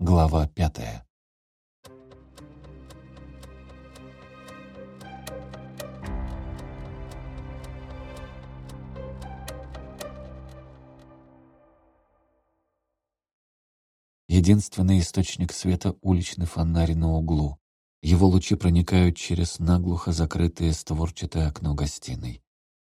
Глава пятая. Единственный источник света — уличный фонарь на углу. Его лучи проникают через наглухо закрытое створчатое окно гостиной.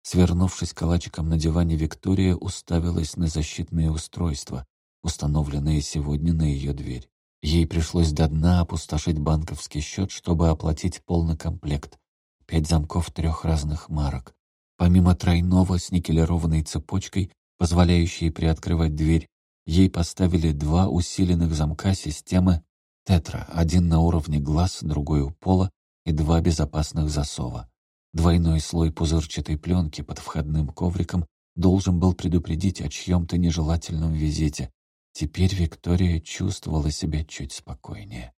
Свернувшись калачиком на диване, Виктория уставилась на защитные устройства, установленные сегодня на ее дверь. Ей пришлось до дна опустошить банковский счет, чтобы оплатить полный комплект. Пять замков трех разных марок. Помимо тройного с никелированной цепочкой, позволяющей приоткрывать дверь, ей поставили два усиленных замка системы Тетра, один на уровне глаз, другой у пола и два безопасных засова. Двойной слой пузырчатой пленки под входным ковриком должен был предупредить о чьем-то нежелательном визите. Теперь Виктория чувствовала себя чуть спокойнее.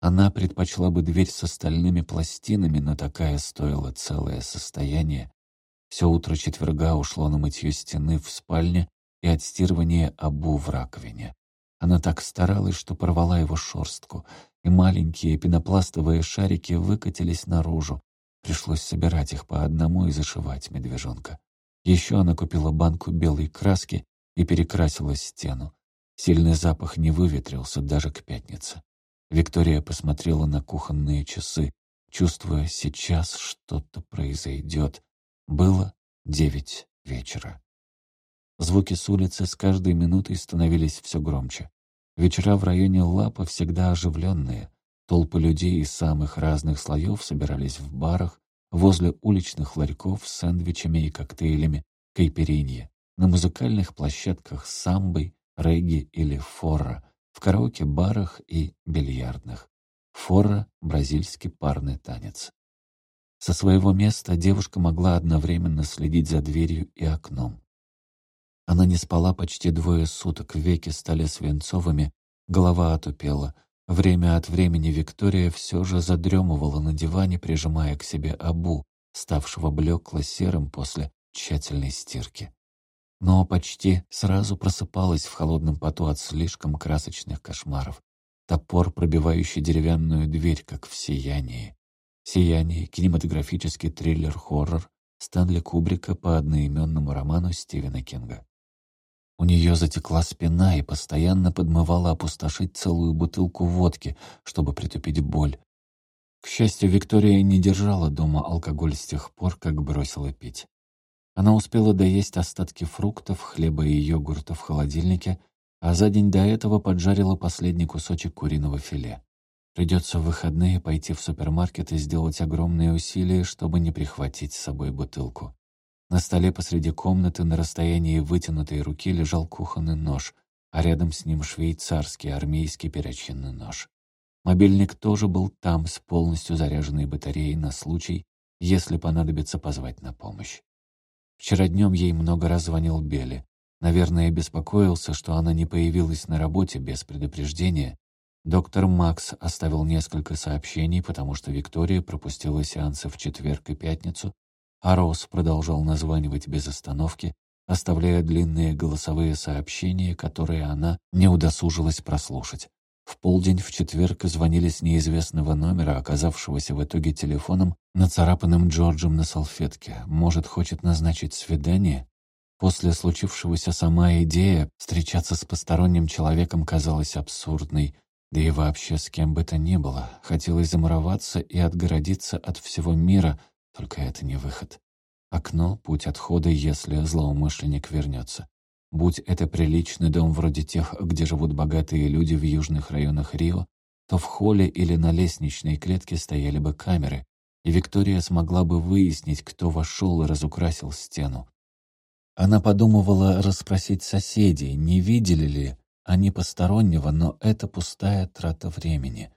Она предпочла бы дверь с остальными пластинами, но такая стоила целое состояние. Все утро четверга ушло на мытье стены в спальне и отстирывание обу в раковине. Она так старалась, что порвала его шорстку, и маленькие пенопластовые шарики выкатились наружу. Пришлось собирать их по одному и зашивать медвежонка. Еще она купила банку белой краски и перекрасила стену. Сильный запах не выветрился даже к пятнице. Виктория посмотрела на кухонные часы, чувствуя, сейчас что-то произойдет. Было девять вечера. Звуки с улицы с каждой минутой становились все громче. Вечера в районе Лапа всегда оживленные. Толпы людей из самых разных слоев собирались в барах, возле уличных ларьков с сэндвичами и коктейлями, кайперинье, на музыкальных площадках с самбой, регги или форра, в караоке-барах и бильярдных. Форра — бразильский парный танец. Со своего места девушка могла одновременно следить за дверью и окном. Она не спала почти двое суток, веки стали свинцовыми, голова отупела. Время от времени Виктория все же задремывала на диване, прижимая к себе Абу, ставшего блекло-серым после тщательной стирки. Но почти сразу просыпалась в холодном поту от слишком красочных кошмаров. Топор, пробивающий деревянную дверь, как в «Сиянии». «Сияние» — кинематографический триллер-хоррор Стэнли Кубрика по одноименному роману Стивена Кинга. У нее затекла спина и постоянно подмывала опустошить целую бутылку водки, чтобы притупить боль. К счастью, Виктория не держала дома алкоголь с тех пор, как бросила пить. Она успела доесть остатки фруктов, хлеба и йогурта в холодильнике, а за день до этого поджарила последний кусочек куриного филе. Придется в выходные пойти в супермаркет и сделать огромные усилия, чтобы не прихватить с собой бутылку. На столе посреди комнаты на расстоянии вытянутой руки лежал кухонный нож, а рядом с ним швейцарский армейский перочинный нож. Мобильник тоже был там с полностью заряженной батареей на случай, если понадобится позвать на помощь. Вчера днем ей много раз звонил Белли. Наверное, беспокоился, что она не появилась на работе без предупреждения. Доктор Макс оставил несколько сообщений, потому что Виктория пропустила сеансы в четверг и пятницу, а Рос продолжал названивать без остановки, оставляя длинные голосовые сообщения, которые она не удосужилась прослушать. В полдень в четверг звонили с неизвестного номера, оказавшегося в итоге телефоном, нацарапанным Джорджем на салфетке. Может, хочет назначить свидание? После случившегося сама идея встречаться с посторонним человеком казалась абсурдной, да и вообще с кем бы то ни было. Хотелось замуроваться и отгородиться от всего мира, только это не выход. Окно — путь отхода, если злоумышленник вернется. Будь это приличный дом вроде тех, где живут богатые люди в южных районах Рио, то в холле или на лестничной клетке стояли бы камеры, и Виктория смогла бы выяснить, кто вошел и разукрасил стену. Она подумывала расспросить соседей, не видели ли они постороннего, но это пустая трата времени.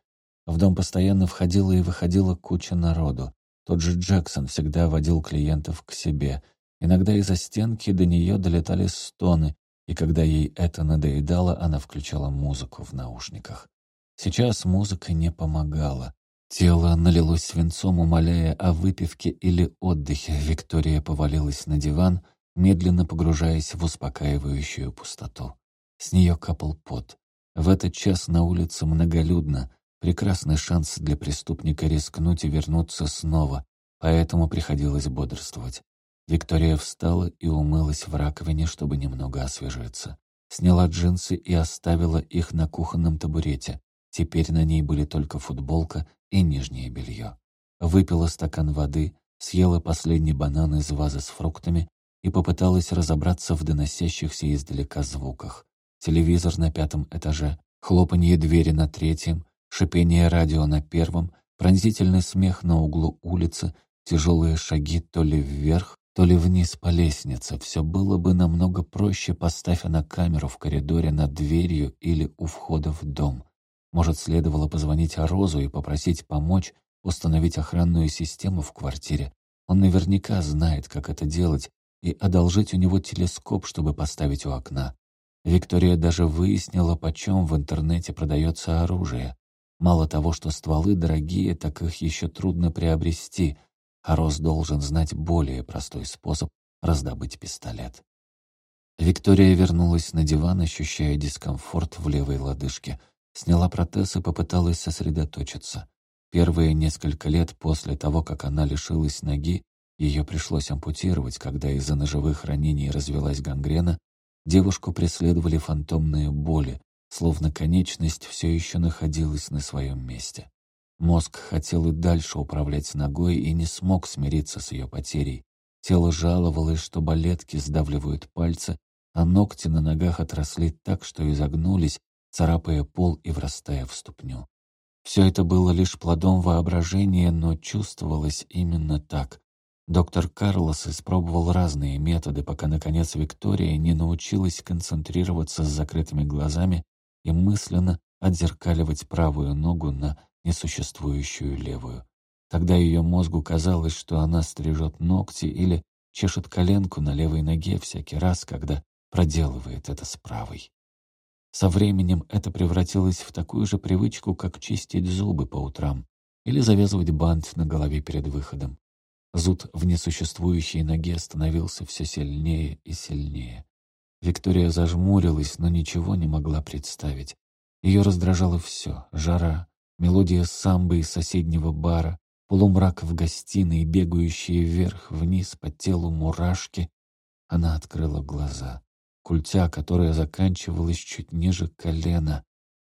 В дом постоянно входила и выходила куча народу. Тот же Джексон всегда водил клиентов к себе. Иногда из-за стенки до нее долетали стоны, и когда ей это надоедало, она включала музыку в наушниках. Сейчас музыка не помогала. Тело налилось свинцом, умоляя о выпивке или отдыхе. Виктория повалилась на диван, медленно погружаясь в успокаивающую пустоту. С нее капал пот. В этот час на улице многолюдно, прекрасный шанс для преступника рискнуть и вернуться снова, поэтому приходилось бодрствовать. Виктория встала и умылась в раковине, чтобы немного освежиться. Сняла джинсы и оставила их на кухонном табурете. Теперь на ней были только футболка и нижнее белье. Выпила стакан воды, съела последний банан из вазы с фруктами и попыталась разобраться в доносящихся издалека звуках. Телевизор на пятом этаже, хлопанье двери на третьем, шипение радио на первом, пронзительный смех на углу улицы, тяжелые шаги то ли вверх, то ли вниз по лестнице. Все было бы намного проще, поставь она камеру в коридоре над дверью или у входа в дом. Может, следовало позвонить Розу и попросить помочь установить охранную систему в квартире. Он наверняка знает, как это делать, и одолжить у него телескоп, чтобы поставить у окна. Виктория даже выяснила, почем в интернете продается оружие. Мало того, что стволы дорогие, так их еще трудно приобрести, а Рос должен знать более простой способ раздобыть пистолет. Виктория вернулась на диван, ощущая дискомфорт в левой лодыжке. Сняла протез и попыталась сосредоточиться. Первые несколько лет после того, как она лишилась ноги, ее пришлось ампутировать, когда из-за ножевых ранений развелась гангрена, девушку преследовали фантомные боли, словно конечность все еще находилась на своем месте. Мозг хотел и дальше управлять ногой и не смог смириться с ее потерей. Тело жаловалось, что балетки сдавливают пальцы, а ногти на ногах отросли так, что изогнулись, царапая пол и врастая в ступню. Все это было лишь плодом воображения, но чувствовалось именно так. Доктор Карлос испробовал разные методы, пока, наконец, Виктория не научилась концентрироваться с закрытыми глазами и мысленно отзеркаливать правую ногу на несуществующую левую. Тогда ее мозгу казалось, что она стрижет ногти или чешет коленку на левой ноге всякий раз, когда проделывает это с правой. Со временем это превратилось в такую же привычку, как чистить зубы по утрам или завязывать бант на голове перед выходом. Зуд в несуществующей ноге становился все сильнее и сильнее. Виктория зажмурилась, но ничего не могла представить. Ее раздражало все — жара, мелодия самбы из соседнего бара, полумрак в гостиной, бегающие вверх-вниз по телу мурашки. Она открыла глаза культя, которая заканчивалась чуть ниже колена.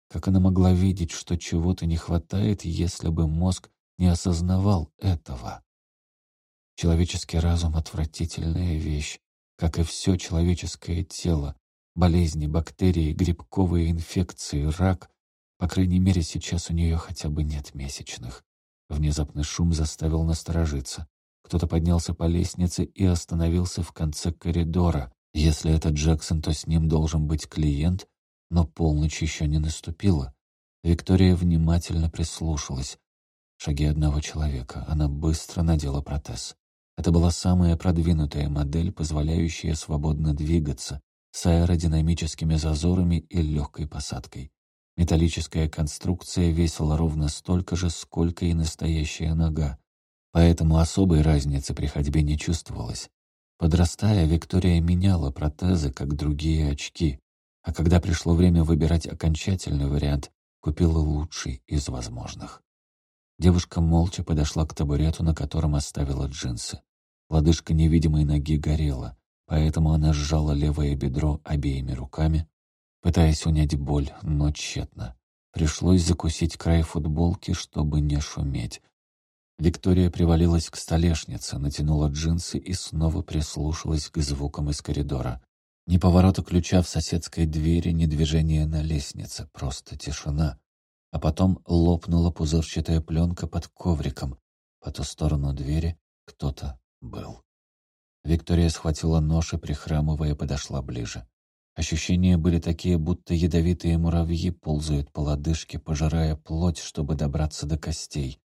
Как она могла видеть, что чего-то не хватает, если бы мозг не осознавал этого? Человеческий разум — отвратительная вещь, как и все человеческое тело. Болезни, бактерии, грибковые инфекции, рак. По крайней мере, сейчас у нее хотя бы нет месячных. Внезапный шум заставил насторожиться. Кто-то поднялся по лестнице и остановился в конце коридора. Если это Джексон, то с ним должен быть клиент, но полночь еще не наступила. Виктория внимательно прислушалась. Шаги одного человека. Она быстро надела протез. Это была самая продвинутая модель, позволяющая свободно двигаться, с аэродинамическими зазорами и легкой посадкой. Металлическая конструкция весила ровно столько же, сколько и настоящая нога, поэтому особой разницы при ходьбе не чувствовалось. Подрастая, Виктория меняла протезы, как другие очки, а когда пришло время выбирать окончательный вариант, купила лучший из возможных. Девушка молча подошла к табурету, на котором оставила джинсы. Лодыжка невидимой ноги горела, поэтому она сжала левое бедро обеими руками, пытаясь унять боль, но тщетно. Пришлось закусить край футболки, чтобы не шуметь, Виктория привалилась к столешнице, натянула джинсы и снова прислушалась к звукам из коридора. Ни поворота ключа в соседской двери, ни движения на лестнице, просто тишина. А потом лопнула пузырчатая пленка под ковриком. По ту сторону двери кто-то был. Виктория схватила нож и, прихрамывая, подошла ближе. Ощущения были такие, будто ядовитые муравьи ползают по лодыжке, пожирая плоть, чтобы добраться до костей.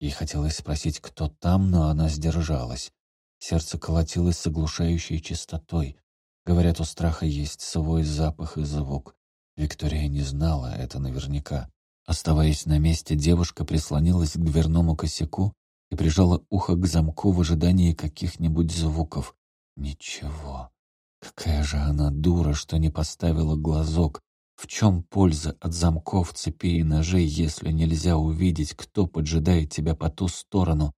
Ей хотелось спросить, кто там, но она сдержалась. Сердце колотилось с оглушающей частотой. Говорят, у страха есть свой запах и звук. Виктория не знала это наверняка. Оставаясь на месте, девушка прислонилась к дверному косяку и прижала ухо к замку в ожидании каких-нибудь звуков. Ничего. Какая же она дура, что не поставила глазок. В чем польза от замков, цепей и ножей, если нельзя увидеть, кто поджидает тебя по ту сторону?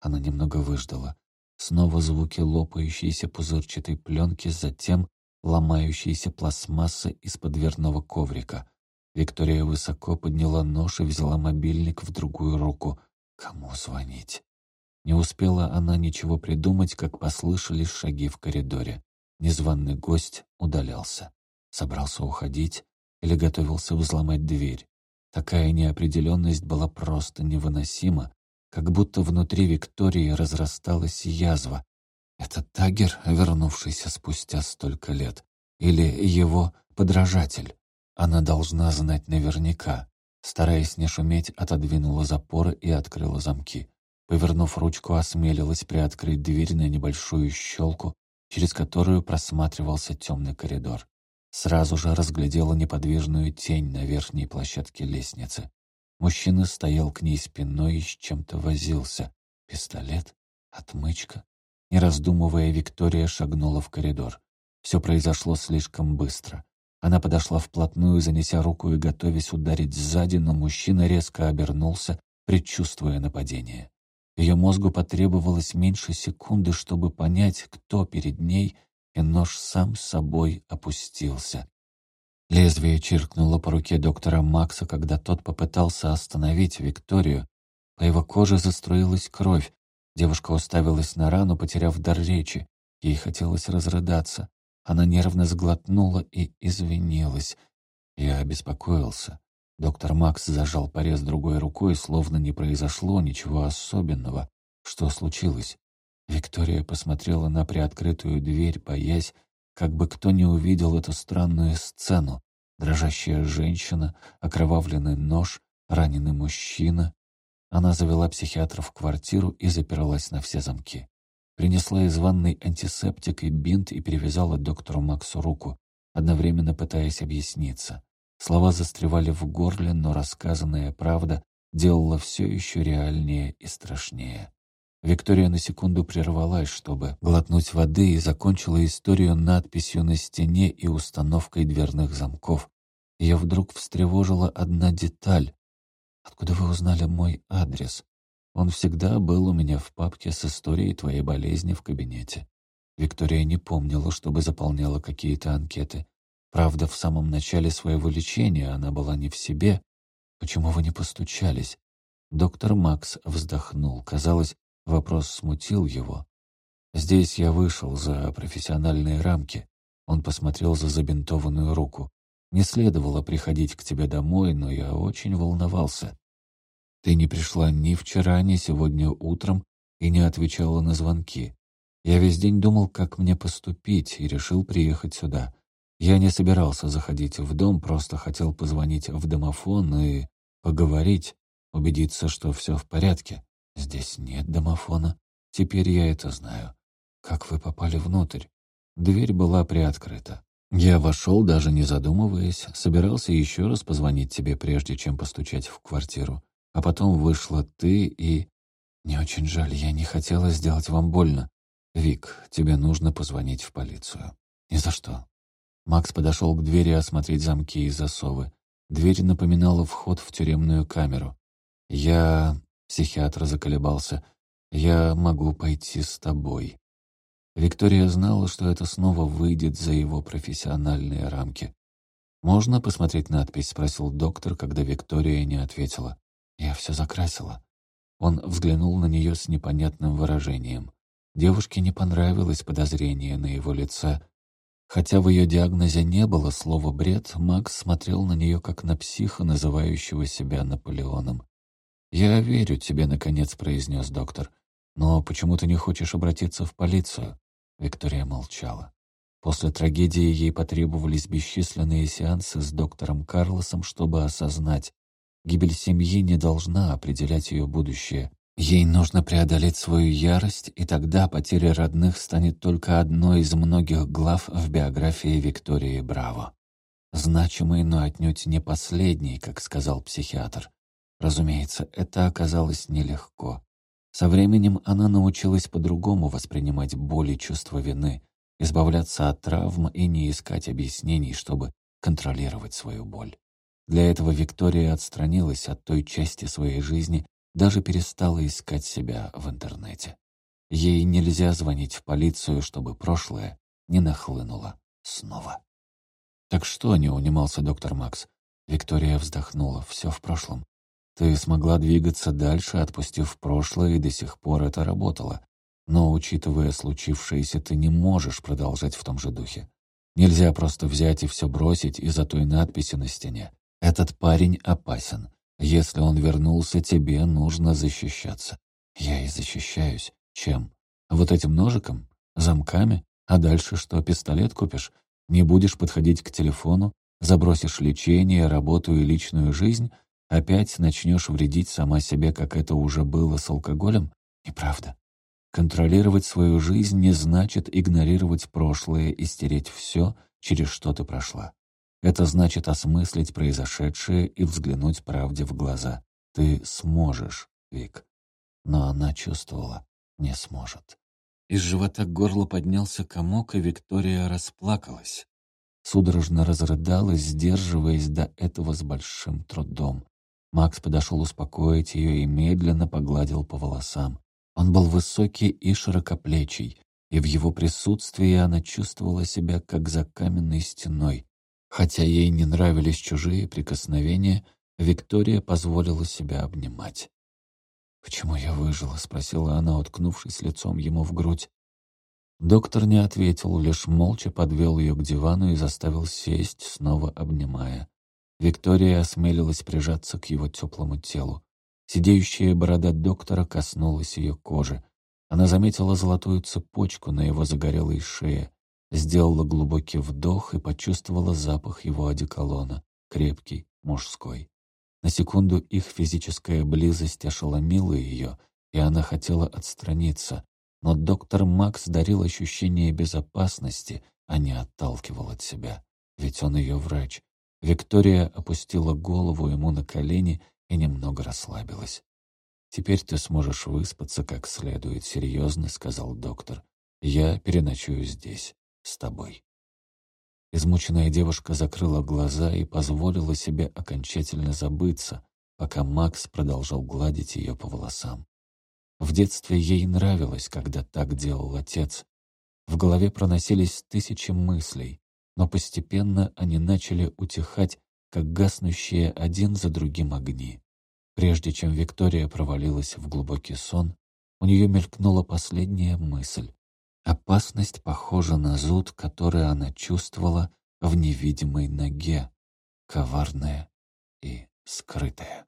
Она немного выждала. Снова звуки лопающейся пузырчатой пленки, затем ломающейся пластмассы из-под дверного коврика. Виктория высоко подняла нож и взяла мобильник в другую руку. Кому звонить? Не успела она ничего придумать, как послышались шаги в коридоре. Незваный гость удалялся. Собрался уходить или готовился взломать дверь. Такая неопределенность была просто невыносима, как будто внутри Виктории разрасталась язва. Это Тагер, вернувшийся спустя столько лет? Или его подражатель? Она должна знать наверняка. Стараясь не шуметь, отодвинула запоры и открыла замки. Повернув ручку, осмелилась приоткрыть дверь на небольшую щелку, через которую просматривался темный коридор. Сразу же разглядела неподвижную тень на верхней площадке лестницы. Мужчина стоял к ней спиной и с чем-то возился. Пистолет? Отмычка? Не раздумывая, Виктория шагнула в коридор. Все произошло слишком быстро. Она подошла вплотную, занеся руку и готовясь ударить сзади, но мужчина резко обернулся, предчувствуя нападение. Ее мозгу потребовалось меньше секунды, чтобы понять, кто перед ней, и нож сам собой опустился. Лезвие чиркнуло по руке доктора Макса, когда тот попытался остановить Викторию. По его коже заструилась кровь. Девушка уставилась на рану, потеряв дар речи. Ей хотелось разрыдаться. Она нервно сглотнула и извинилась. Я обеспокоился. Доктор Макс зажал порез другой рукой, словно не произошло ничего особенного. Что случилось? Виктория посмотрела на приоткрытую дверь, боясь, как бы кто не увидел эту странную сцену. Дрожащая женщина, окровавленный нож, раненый мужчина. Она завела психиатра в квартиру и запиралась на все замки. Принесла из ванной антисептик и бинт и перевязала доктору Максу руку, одновременно пытаясь объясниться. Слова застревали в горле, но рассказанная правда делала все еще реальнее и страшнее. Виктория на секунду прервалась, чтобы глотнуть воды, и закончила историю надписью на стене и установкой дверных замков. Ее вдруг встревожила одна деталь. «Откуда вы узнали мой адрес? Он всегда был у меня в папке с историей твоей болезни в кабинете». Виктория не помнила, чтобы заполняла какие-то анкеты. Правда, в самом начале своего лечения она была не в себе. Почему вы не постучались? Доктор Макс вздохнул. Казалось, вопрос смутил его. Здесь я вышел за профессиональные рамки. Он посмотрел за забинтованную руку. Не следовало приходить к тебе домой, но я очень волновался. Ты не пришла ни вчера, ни сегодня утром и не отвечала на звонки. Я весь день думал, как мне поступить, и решил приехать сюда. Я не собирался заходить в дом, просто хотел позвонить в домофон и поговорить, убедиться, что все в порядке. Здесь нет домофона. Теперь я это знаю. Как вы попали внутрь? Дверь была приоткрыта. Я вошел, даже не задумываясь, собирался еще раз позвонить тебе, прежде чем постучать в квартиру. А потом вышла ты и... Мне очень жаль, я не хотела сделать вам больно. Вик, тебе нужно позвонить в полицию. Ни за что. Макс подошел к двери осмотреть замки и засовы. Дверь напоминала вход в тюремную камеру. «Я...» — психиатр заколебался. «Я могу пойти с тобой». Виктория знала, что это снова выйдет за его профессиональные рамки. «Можно посмотреть надпись?» — спросил доктор, когда Виктория не ответила. «Я все закрасила». Он взглянул на нее с непонятным выражением. Девушке не понравилось подозрение на его лице, Хотя в ее диагнозе не было слова «бред», Макс смотрел на нее как на психа, называющего себя Наполеоном. «Я верю тебе», — наконец произнес доктор. «Но почему ты не хочешь обратиться в полицию?» Виктория молчала. После трагедии ей потребовались бесчисленные сеансы с доктором Карлосом, чтобы осознать, гибель семьи не должна определять ее будущее. Ей нужно преодолеть свою ярость, и тогда потеря родных станет только одной из многих глав в биографии Виктории Браво. Значимой, но отнюдь не последней, как сказал психиатр. Разумеется, это оказалось нелегко. Со временем она научилась по-другому воспринимать боль и чувство вины, избавляться от травм и не искать объяснений, чтобы контролировать свою боль. Для этого Виктория отстранилась от той части своей жизни, даже перестала искать себя в интернете. Ей нельзя звонить в полицию, чтобы прошлое не нахлынуло снова. «Так что?» — не унимался доктор Макс. Виктория вздохнула. «Все в прошлом. Ты смогла двигаться дальше, отпустив прошлое, и до сих пор это работало. Но, учитывая случившееся, ты не можешь продолжать в том же духе. Нельзя просто взять и все бросить из-за той надписи на стене. Этот парень опасен. Если он вернулся, тебе нужно защищаться. Я и защищаюсь. Чем? Вот этим ножиком? Замками? А дальше что, пистолет купишь? Не будешь подходить к телефону? Забросишь лечение, работу и личную жизнь? Опять начнешь вредить сама себе, как это уже было с алкоголем? Неправда. Контролировать свою жизнь не значит игнорировать прошлое и стереть все, через что ты прошла. Это значит осмыслить произошедшее и взглянуть правде в глаза. Ты сможешь, Вик. Но она чувствовала, не сможет. Из живота к горлу поднялся комок, и Виктория расплакалась. Судорожно разрыдалась, сдерживаясь до этого с большим трудом. Макс подошел успокоить ее и медленно погладил по волосам. Он был высокий и широкоплечий, и в его присутствии она чувствовала себя как за каменной стеной. Хотя ей не нравились чужие прикосновения, Виктория позволила себя обнимать. «Почему я выжила?» — спросила она, уткнувшись лицом ему в грудь. Доктор не ответил, лишь молча подвел ее к дивану и заставил сесть, снова обнимая. Виктория осмелилась прижаться к его теплому телу. Сидеющая борода доктора коснулась ее кожи. Она заметила золотую цепочку на его загорелой шее, сделала глубокий вдох и почувствовала запах его одеколона, крепкий, мужской. На секунду их физическая близость ошеломила ее, и она хотела отстраниться, но доктор Макс дарил ощущение безопасности, а не отталкивал от себя. Ведь он ее врач, Виктория опустила голову ему на колени и немного расслабилась. «Теперь ты сможешь выспаться как следует», — серьезно сказал доктор. «Я переночую здесь, с тобой». Измученная девушка закрыла глаза и позволила себе окончательно забыться, пока Макс продолжал гладить ее по волосам. В детстве ей нравилось, когда так делал отец. В голове проносились тысячи мыслей, но постепенно они начали утихать, как гаснущие один за другим огни. Прежде чем Виктория провалилась в глубокий сон, у нее мелькнула последняя мысль. Опасность похожа на зуд, который она чувствовала в невидимой ноге, коварная и скрытая.